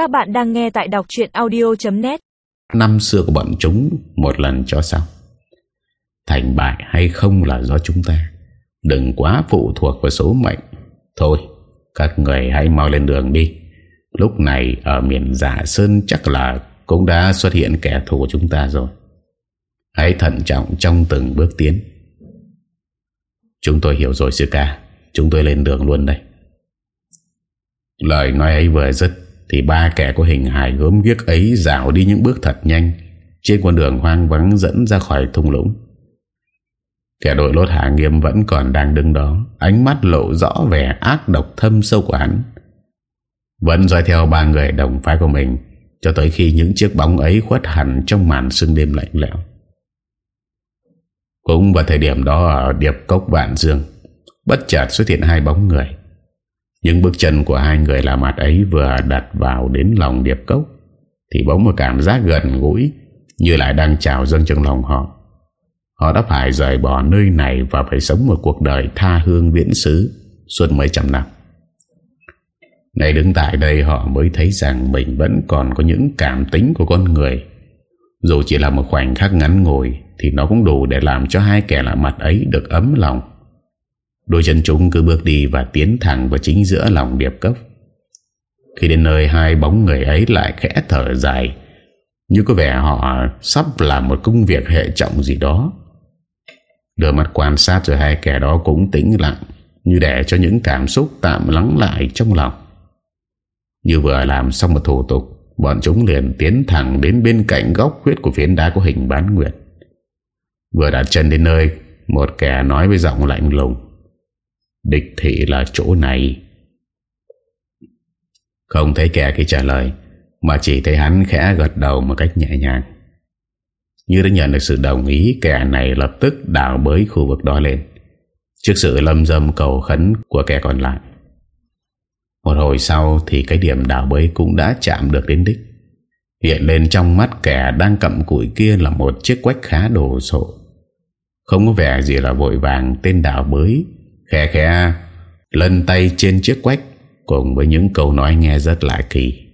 Các bạn đang nghe tại đọc chuyện audio.net Năm xưa của bọn chúng, một lần cho xong. Thành bại hay không là do chúng ta. Đừng quá phụ thuộc vào số mệnh. Thôi, Các người hãy mau lên đường đi. Lúc này ở miền Giả Sơn chắc là Cũng đã xuất hiện kẻ thù của chúng ta rồi. Hãy thận trọng trong từng bước tiến. Chúng tôi hiểu rồi, sư ca. Chúng tôi lên đường luôn đây. Lời nói ấy vừa dứt thì ba kẻ có hình hài gớm ghiếc ấy Dạo đi những bước thật nhanh, Trên con đường hoang vắng dẫn ra khỏi thung lũng. Kẻ đội lốt hạ nghiêm vẫn còn đang đứng đó, Ánh mắt lộ rõ vẻ ác độc thâm sâu của hắn. Vẫn dõi theo ba người đồng phái của mình, Cho tới khi những chiếc bóng ấy khuất hẳn trong màn sương đêm lạnh lẽo. Cũng vào thời điểm đó ở điệp cốc Vạn Dương, Bất chợt xuất hiện hai bóng người. Những bước chân của hai người làm mặt ấy vừa đặt vào đến lòng điệp cốc, Thì bỗng một cảm giác gần gũi Như lại đang trào dâng trong lòng họ. Họ đã phải rời bỏ nơi này Và phải sống một cuộc đời tha hương viễn xứ Suốt mấy trăm năm. Ngày đứng tại đây họ mới thấy rằng Mình vẫn còn có những cảm tính của con người. Dù chỉ là một khoảnh khắc ngắn ngồi Thì nó cũng đủ để làm cho hai kẻ lạ mặt ấy được ấm lòng. Đôi chân chúng cứ bước đi và tiến thẳng vào chính giữa lòng điệp cốc. Khi đến nơi hai bóng người ấy lại khẽ thở dài, như có vẻ họ sắp làm một công việc hệ trọng gì đó. Đưa mắt quan sát rồi hai kẻ đó cũng tĩnh lặng, như để cho những cảm xúc tạm lắng lại trong lòng. Như vừa làm xong một thủ tục, bọn chúng liền tiến thẳng đến bên cạnh góc khuyết của phiến đá có hình bán nguyệt. Vừa đặt chân đến nơi, một kẻ nói với giọng lạnh lùng. Địch thị là chỗ này. Không thấy kẻ kia trả lời, Mà chỉ thấy hắn khẽ gật đầu một cách nhẹ nhàng. Như đã nhận được sự đồng ý, Kẻ này lập tức đảo bới khu vực đó lên. Trước sự lâm dâm cầu khấn của kẻ còn lại. Một hồi sau thì cái điểm đảo bới cũng đã chạm được đến đích. Hiện lên trong mắt kẻ đang cầm cụi kia là một chiếc quách khá đồ sộ. Không có vẻ gì là vội vàng, tên đảo bới Khẽ khẽ Lần tay trên chiếc quách Cùng với những câu nói nghe rất lạ kỳ.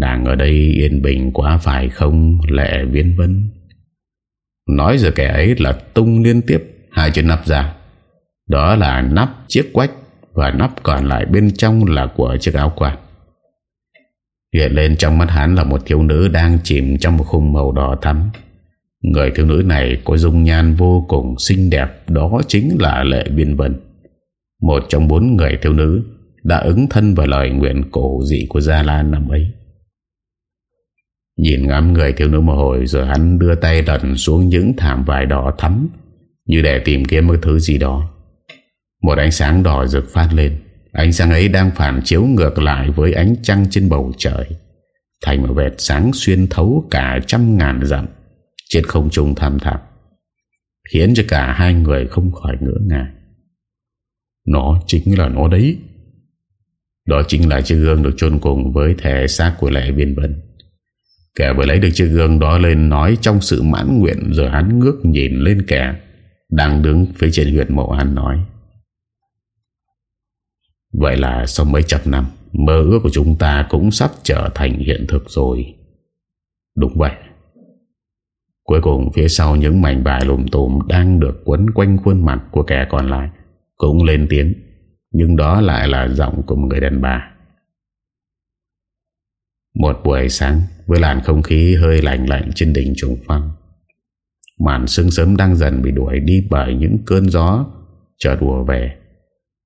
Nàng ở đây yên bình quá phải không, Lệ viên vấn. Nói giờ kẻ ấy là tung liên tiếp, Hai chiếc nắp ra. Đó là nắp chiếc quách Và nắp còn lại bên trong là của chiếc áo quạt. Hiện lên trong mắt hắn là một thiếu nữ Đang chìm trong một khung màu đỏ thắm. Người thiếu nữ này có dung nhan vô cùng xinh đẹp, Đó chính là Lệ Viên Vân. Một trong bốn người thiếu nữ Đã ứng thân vào lời nguyện cổ dị của Gia Lan năm ấy. Nhìn ngắm người thiếu nữ một hồi Rồi hắn đưa tay đần xuống những thảm vải đỏ thắm Như để tìm kiếm một thứ gì đó. Một ánh sáng đỏ rực phát lên. Ánh sáng ấy đang phản chiếu ngược lại Với ánh trăng trên bầu trời, Thành một vệt sáng xuyên thấu cả trăm ngàn dặm trên không trung tham thảm khiến cho cả hai người không khỏi ngỡ ngàng. Nó chính là nó đấy. Đó chính là chiếc gương được chôn cùng với thể xác của Lệ Viên Vân. Kẻ vừa lấy được chiếc gương đó lên nói trong sự mãn nguyện rồi hắn ngước nhìn lên kẻ đang đứng phía trên huyệt mộ hắn nói. Vậy là sau mấy chập năm, mơ ước của chúng ta cũng sắp trở thành hiện thực rồi. Đúng vậy. Cuối cùng, phía sau những mảnh bài lùm tùm đang được quấn quanh khuôn mặt của kẻ còn lại cũng lên tiếng. Nhưng đó lại là giọng của một người đàn bà. Một buổi sáng, với làn không khí hơi lạnh lạnh trên đỉnh trùng phong. Màn sương sớm đang dần bị đuổi đi bởi những cơn gió Trở đùa về.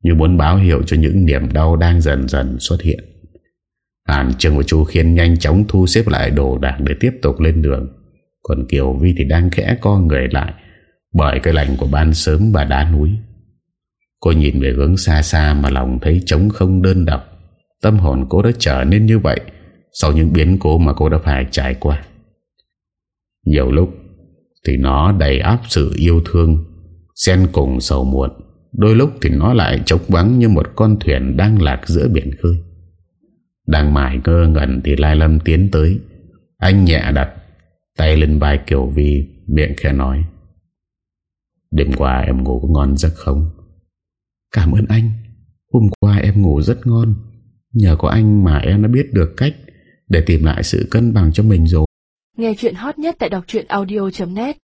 Như muốn báo hiệu cho những niềm đau đang dần dần xuất hiện. Hàn Trương và chú Khiên nhanh chóng thu xếp lại đồ đạc để tiếp tục lên đường. Còn Kiều Vi thì đang khẽ co người lại, Bởi cái lạnh của ban sớm và đá núi. Cô nhìn về hướng xa xa Mà lòng thấy trống không đơn độc. Tâm hồn cô đã trở nên như vậy Sau những biến cố mà cô đã phải trải qua. Nhiều lúc Thì nó đầy áp sự yêu thương, Xen cùng sầu muộn. Đôi lúc thì nó lại trống vắng Như một con thuyền đang lạc giữa biển khơi. Đang mải ngơ ngẩn Thì Lai Lâm tiến tới. Anh nhẹ đặt Tay lên vai Kiều Vi, Miệng khẽ nói. Đêm qua em ngủ có ngon giấc không? Cảm ơn anh. Hôm qua em ngủ rất ngon. Nhờ có anh mà em đã biết được cách Để tìm lại sự cân bằng cho mình rồi. Nghe chuyện hot nhất tại đọc audio.net